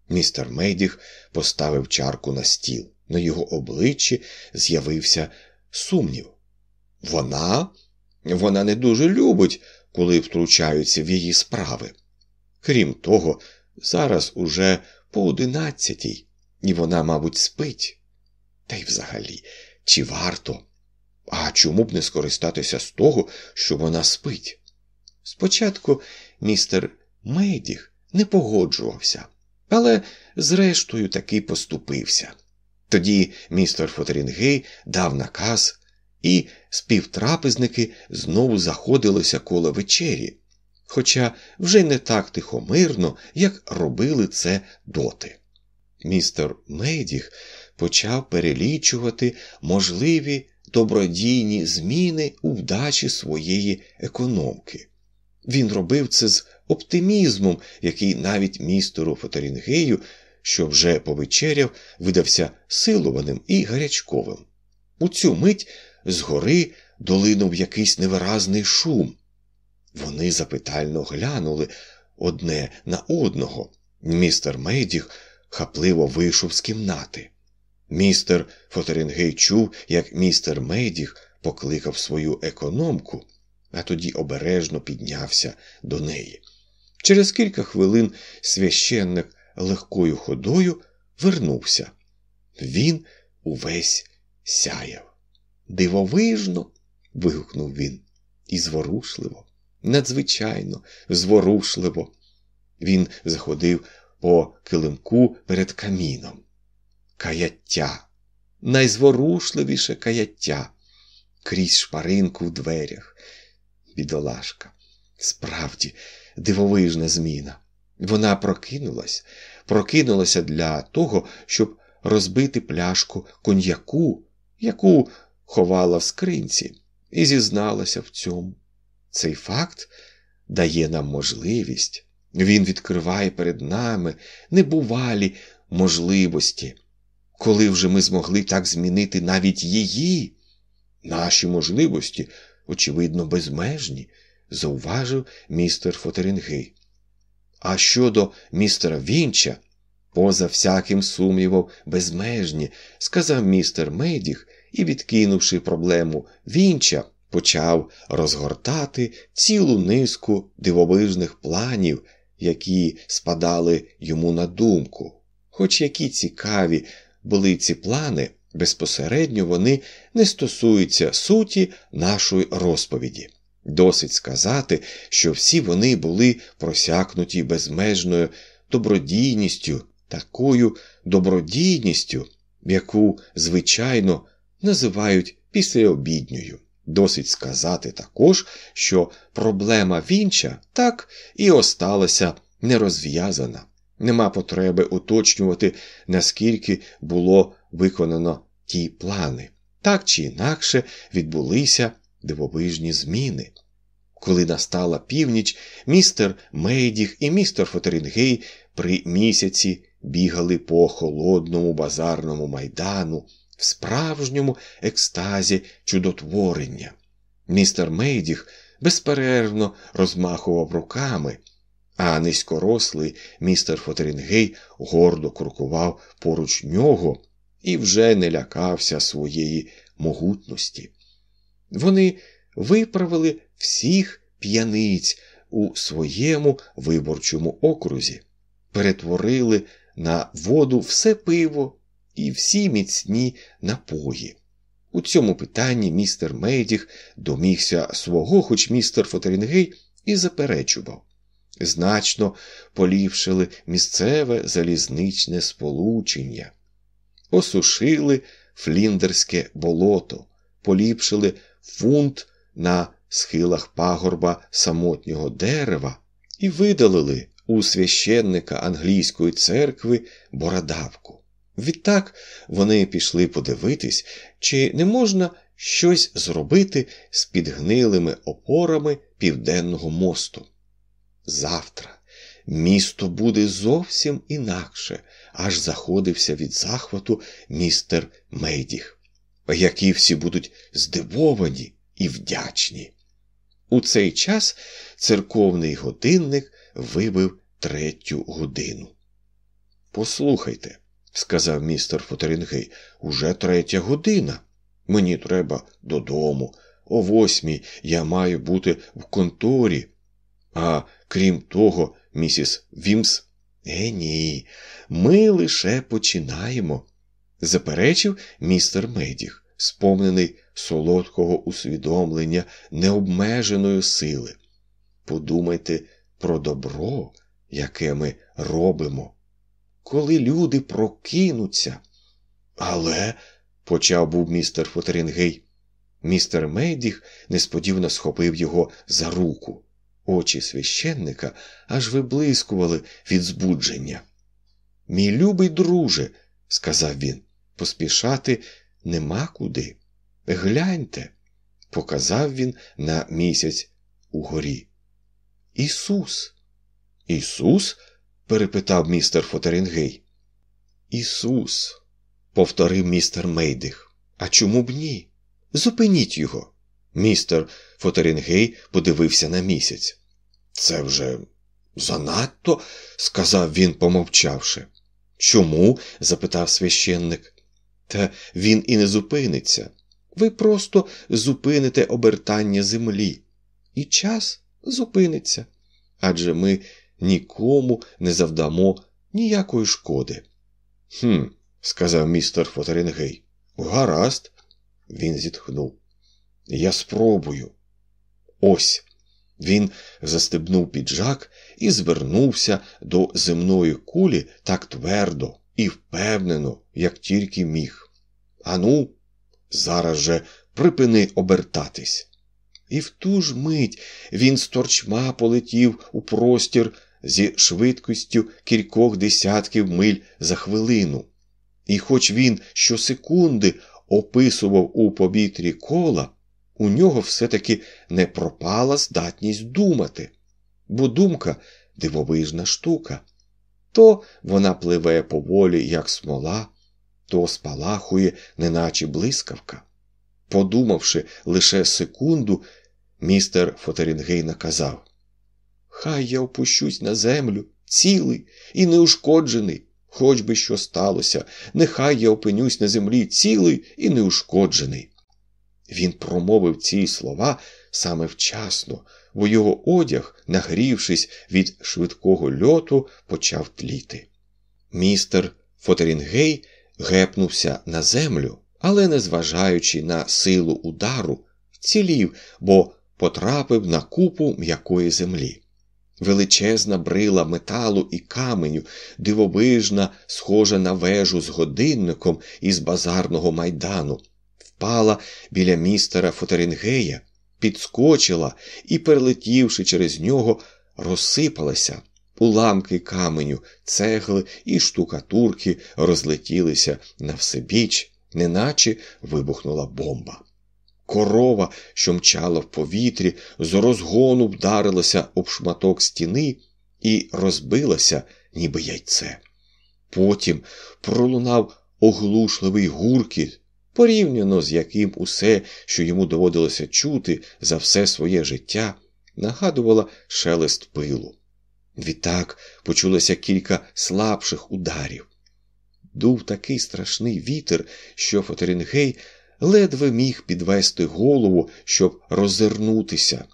Містер Мейдіх поставив чарку на стіл. На його обличчі з'явився сумнів. Вона вона не дуже любить, коли втручаються в її справи. Крім того, зараз уже по одинадцятій, і вона, мабуть, спить. Та й взагалі, чи варто? А чому б не скористатися з того, що вона спить? Спочатку містер Мейдіх не погоджувався, але зрештою таки поступився. Тоді містер Фотерінгей дав наказ, і співтрапезники знову заходилися коло вечері, хоча вже не так тихомирно, як робили це доти. Містер Мейдіх почав перелічувати можливі добродійні зміни у вдачі своєї економки. Він робив це з оптимізмом, який навіть містеру Фоторінгею, що вже повечеряв, видався силованим і гарячковим. У цю мить згори долинув якийсь невиразний шум. Вони запитально глянули одне на одного. Містер Мейдіх хапливо вийшов з кімнати. Містер Фотерінгей чув, як містер Мейдіх покликав свою економку, а тоді обережно піднявся до неї. Через кілька хвилин священник легкою ходою вернувся. Він увесь сяяв. Дивовижно. вигукнув він. І зворушливо, надзвичайно зворушливо. Він заходив по килимку перед каміном. Каяття, найзворушливіше каяття, крізь шпаринку в дверях. Бідолашка, справді дивовижна зміна. Вона прокинулась, прокинулася для того, щоб розбити пляшку коньяку, яку ховала в скринці, і зізналася в цьому. Цей факт дає нам можливість, він відкриває перед нами небувалі можливості. Коли вже ми змогли так змінити навіть її, наші можливості, очевидно, безмежні, зауважив містер Фотерінгей. А щодо містера Вінча, поза всяким сумнівом, безмежні, сказав містер Мейдіх і, відкинувши проблему Вінча, почав розгортати цілу низку дивовижних планів, які спадали йому на думку, хоч які цікаві були ці плани, безпосередньо вони не стосуються суті нашої розповіді. Досить сказати, що всі вони були просякнуті безмежною добродійністю, такою добродійністю, яку, звичайно, називають післяобідньою. Досить сказати також, що проблема вінча так і осталася нерозв'язана. Нема потреби уточнювати, наскільки було виконано ті плани. Так чи інакше відбулися дивовижні зміни. Коли настала північ, містер Мейдіх і містер Фотерінгей при місяці бігали по холодному базарному майдану в справжньому екстазі чудотворення. Містер Мейдіх безперервно розмахував руками, а низькорослий містер Фотерінгей гордо крокував поруч нього і вже не лякався своєї могутності. Вони виправили всіх п'яниць у своєму виборчому окрузі, перетворили на воду все пиво і всі міцні напої. У цьому питанні містер Мейдіх домігся свого, хоч містер Фотерінгей і заперечував. Значно поліпшили місцеве залізничне сполучення, осушили фліндерське болото, поліпшили фунт на схилах пагорба самотнього дерева і видалили у священника англійської церкви бородавку. Відтак вони пішли подивитись, чи не можна щось зробити з підгнилими опорами південного мосту. Завтра місто буде зовсім інакше, аж заходився від захвату містер Мейдіх, які всі будуть здивовані і вдячні. У цей час церковний годинник вибив третю годину. Послухайте, сказав містер Фотерінгей, уже третя година. Мені треба додому. О восьмій я маю бути в конторі. А крім того, місіс Вімс, е, ні, ми лише починаємо, заперечив містер Медіх, сповнений солодкого усвідомлення необмеженої сили. Подумайте про добро, яке ми робимо коли люди прокинуться. Але, почав був містер Фотерінгей, містер Мейдіх несподівано схопив його за руку. Очі священника аж виблискували від збудження. Мій любий друже, сказав він, поспішати нема куди. Гляньте, показав він на місяць угорі. Ісус. Ісус? перепитав містер Фотерінгей. Ісус, повторив містер Мейдих. А чому б ні? Зупиніть його. Містер Фотерінгей подивився на місяць. Це вже занадто, сказав він, помовчавши. Чому? запитав священник. Та він і не зупиниться. Ви просто зупините обертання землі. І час зупиниться. Адже ми нікому не завдамо ніякої шкоди. Хм, сказав містер Фотерінгей. Гаразд, він зітхнув. Я спробую. Ось. Він застебнув піджак і звернувся до земної кулі так твердо і впевнено, як тільки міг. Ану, зараз же припини обертатись. І в ту ж мить він з торчма полетів у простір зі швидкістю кількох десятків миль за хвилину. І хоч він щосекунди описував у повітрі кола, у нього все-таки не пропала здатність думати, бо думка дивовижна штука. То вона пливе поволі, як смола, то спалахує, неначе блискавка. Подумавши лише секунду, містер Фотерінгей наказав Хай я опущусь на землю, цілий і неушкоджений, хоч би що сталося, нехай я опинюсь на землі цілий і неушкоджений. Він промовив ці слова саме вчасно, бо його одяг, нагрівшись від швидкого льоту, почав тліти. Містер Фотерінгей гепнувся на землю, але, незважаючи на силу удару, вцілів, бо потрапив на купу м'якої землі. Величезна брила металу і каменю, дивовижна, схожа на вежу з годинником із базарного майдану, впала біля містера Фотерінгея, підскочила і, перелетівши через нього, розсипалася. Уламки каменю, цегли і штукатурки розлетілися на всебіч, неначе вибухнула бомба. Корова, що мчала в повітрі, з розгону вдарилася об шматок стіни і розбилася, ніби яйце. Потім пролунав оглушливий гуркіт, порівняно з яким усе, що йому доводилося чути за все своє життя, нагадувало шелест пилу. Відтак почулося кілька слабших ударів. Дув такий страшний вітер, що Фотерінгей ледве міг підвести голову, щоб роззирнутися.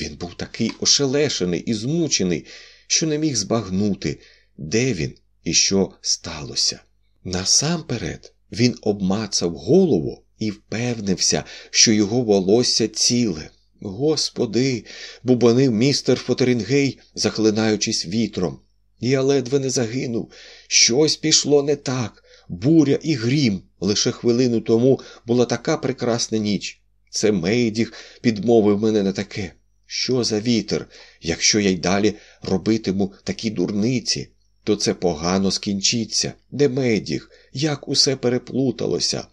Він був такий ошелешений і змучений, що не міг збагнути, де він і що сталося. Насамперед він обмацав голову і впевнився, що його волосся ціле. Господи, бубанив містер Фотерінгей, захлинаючись вітром. Я ледве не загинув. Щось пішло не так. Буря і грім. Лише хвилину тому була така прекрасна ніч. Це Мейдіх підмовив мене на таке. Що за вітер? Якщо я й далі робитиму такі дурниці, то це погано скінчиться. Де Мейдіх? Як усе переплуталося?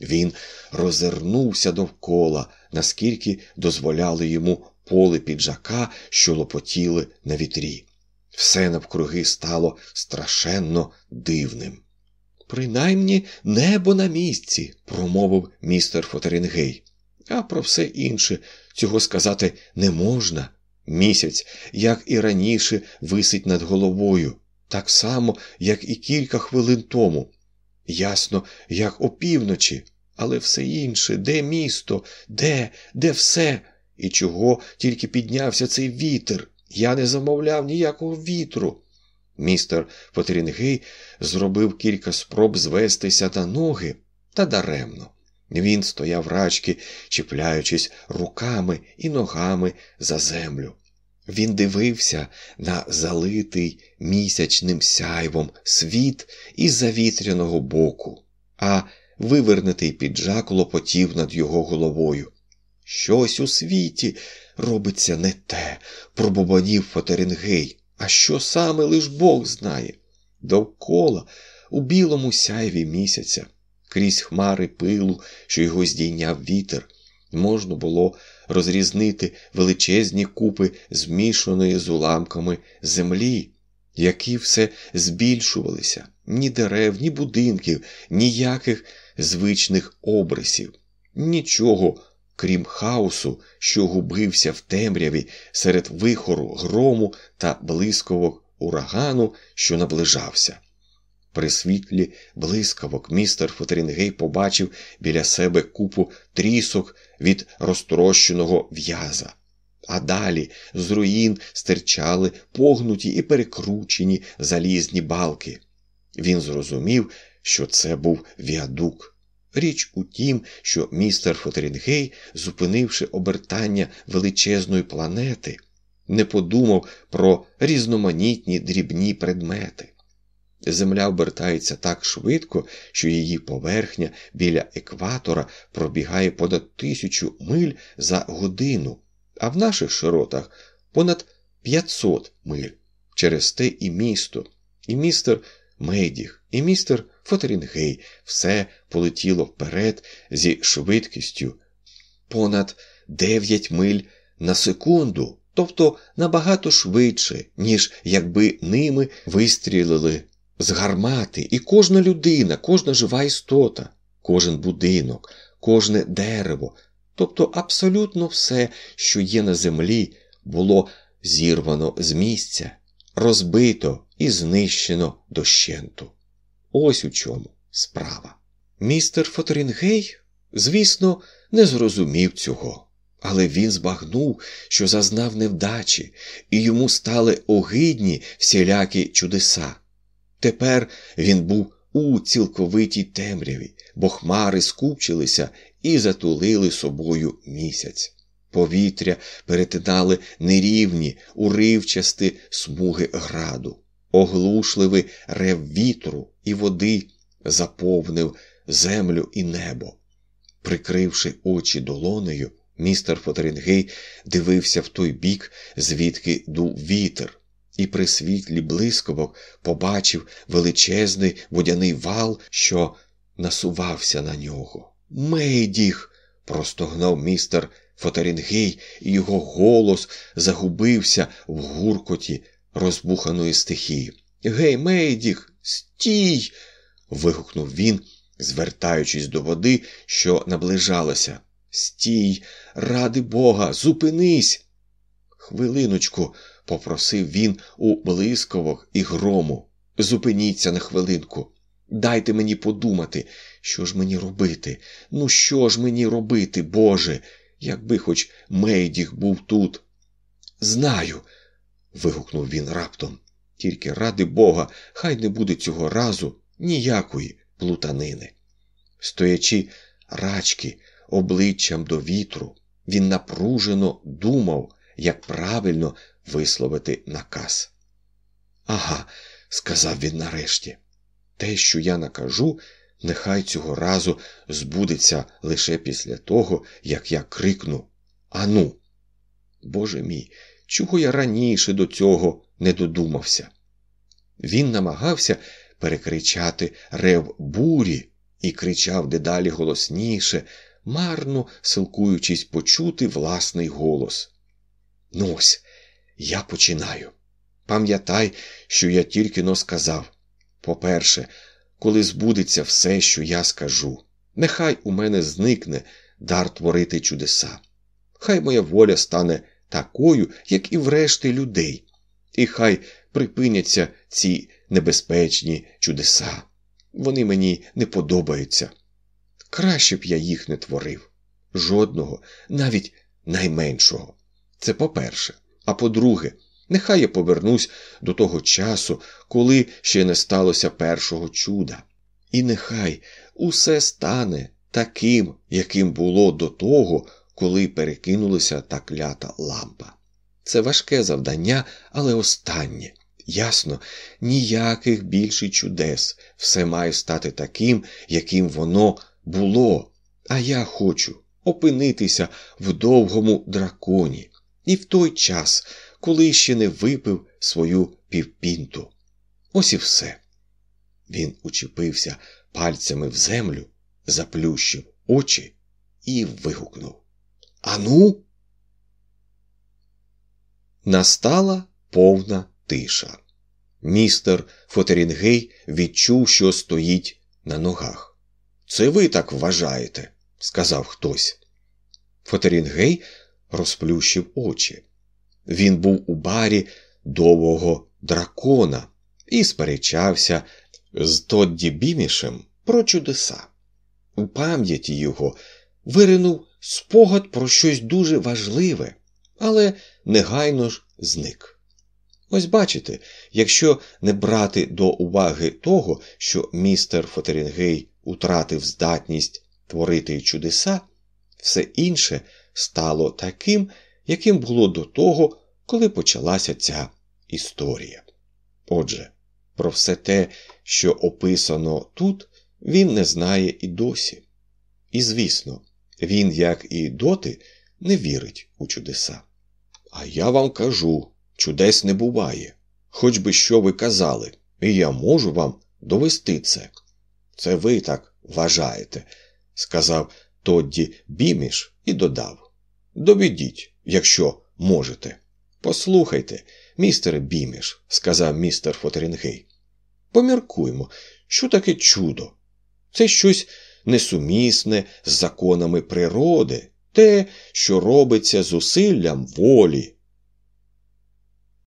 Він розвернувся довкола, наскільки дозволяли йому поле піджака, що лопотіли на вітрі. Все навкруги стало страшенно дивним. Принаймні небо на місці, промовив містер Фотерінгей. А про все інше цього сказати не можна. Місяць, як і раніше, висить над головою, так само, як і кілька хвилин тому. Ясно, як опівночі, але все інше, де місто, де, де все, і чого тільки піднявся цей вітер. Я не замовляв ніякого вітру. Містер Потрінгей зробив кілька спроб звестися на ноги, та даремно. Він стояв рачки, чіпляючись руками і ногами за землю. Він дивився на залитий місячним сяйвом світ із завітряного боку, а вивернутий піджак лопотів над його головою. Щось у світі робиться не те, пробубанів Фотерінгей. А що саме лиш Бог знає? Довкола, у білому сяйві місяця, крізь хмари пилу, що його здійняв вітер, можна було розрізнити величезні купи змішаної з уламками землі, які все збільшувалися, ні дерев, ні будинків, ніяких звичних обрисів, нічого крім хаосу, що губився в темряві серед вихору грому та блисковок урагану, що наближався. При світлі блискавок містер Фотерінгей побачив біля себе купу трісок від розтрощеного в'яза. А далі з руїн стирчали погнуті і перекручені залізні балки. Він зрозумів, що це був віадук. Річ у тім, що містер Фотерінгей, зупинивши обертання величезної планети, не подумав про різноманітні дрібні предмети. Земля обертається так швидко, що її поверхня біля екватора пробігає понад тисячу миль за годину, а в наших широтах понад 500 миль. Через те і місто, і містер Мейдіх, і містер Фотерінгей все полетіло вперед зі швидкістю понад 9 миль на секунду, тобто набагато швидше, ніж якби ними вистрілили з гармати, і кожна людина, кожна жива істота, кожен будинок, кожне дерево, тобто абсолютно все, що є на землі, було зірвано з місця, розбито і знищено дощенту. Ось у чому справа. Містер Фотерінгей, звісно, не зрозумів цього, але він збагнув, що зазнав невдачі, і йому стали огидні всілякі чудеса. Тепер він був у цілковитій темряві, бо хмари скупчилися і затулили собою місяць. Повітря перетинали нерівні, уривчасті смуги граду, оглушливий рев вітру і води заповнив землю і небо. Прикривши очі долонею, містер Фотерінгей дивився в той бік, звідки дув вітер, і при світлі блискавок побачив величезний водяний вал, що насувався на нього. Мейдіх! простогнав містер Фотерінгей, і його голос загубився в гуркоті розбуханої стихії. Гей, Мейдіх, стій! вигукнув він, звертаючись до води, що наближалася. Стій, ради Бога, зупинись. Хвилиночку, попросив він у блисковок і грому. Зупиніться на хвилинку. Дайте мені подумати, що ж мені робити? Ну, що ж мені робити, Боже, якби хоч Мейдіх був тут. Знаю. вигукнув він раптом. Тільки ради Бога, хай не буде цього разу ніякої плутанини. Стоячи рачки обличчям до вітру, він напружено думав, як правильно висловити наказ. Ага, сказав він нарешті, те, що я накажу, нехай цього разу збудеться лише після того, як я крикну Ану. Боже мій, чого я раніше до цього не додумався? Він намагався перекричати рев бурі і кричав дедалі голосніше, марно силкуючись почути власний голос. Ну ось, я починаю. Пам'ятай, що я тільки но сказав. По-перше, коли збудеться все, що я скажу, нехай у мене зникне дар творити чудеса. Хай моя воля стане такою, як і врешті людей, і хай припиняться ці небезпечні чудеса. Вони мені не подобаються. Краще б я їх не творив. Жодного, навіть найменшого. Це по-перше. А по-друге, нехай я повернусь до того часу, коли ще не сталося першого чуда. І нехай усе стане таким, яким було до того, коли перекинулася та клята лампа. Це важке завдання, але останнє. Ясно, ніяких більше чудес. Все має стати таким, яким воно було. А я хочу опинитися в довгому драконі. І в той час, коли ще не випив свою півпінту. Ось і все. Він учепився пальцями в землю, заплющив очі і вигукнув Ану. Настала повна тиша. Містер Фотерінгей відчув, що стоїть на ногах. Це ви так вважаєте, сказав хтось. Фотерінгей розплющив очі. Він був у барі довгого дракона і сперечався з Тодді Бімішем про чудеса. У пам'яті його виринув спогад про щось дуже важливе, але негайно ж зник. Ось бачите, якщо не брати до уваги того, що містер Фотерінгей утратив здатність творити чудеса, все інше стало таким, яким було до того, коли почалася ця історія. Отже, про все те, що описано тут, він не знає і досі. І, звісно, він, як і доти, не вірить у чудеса. А я вам кажу, чудес не буває, хоч би що ви казали, і я можу вам довести це. Це ви так вважаєте, сказав Тодді Біміш і додав. Доведіть, якщо можете. Послухайте, містере Біміш, сказав містер Фотерінгей. Поміркуймо, що таке чудо? Це щось несумісне з законами природи, те, що робиться зусиллям волі